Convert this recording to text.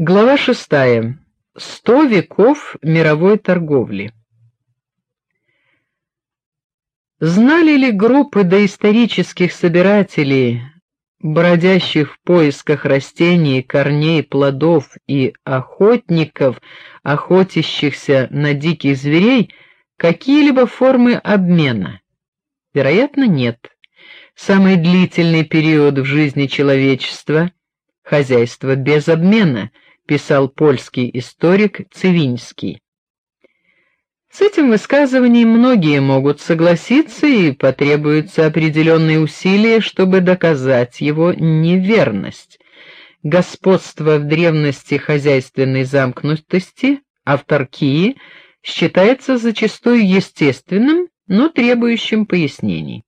Глава шестая. Сто веков мировой торговли. Знали ли группы доисторических собирателей, бродящих в поисках растений, корней, плодов и охотников, охотящихся на диких зверей, какие-либо формы обмена? Вероятно, нет. Самый длительный период в жизни человечества хозяйство без обмена – писал польский историк Цивинский. С этим высказыванием многие могут согласиться и потребуются определенные усилия, чтобы доказать его неверность. Господство в древности хозяйственной замкнутости, авторкии считается зачастую естественным, но требующим пояснений.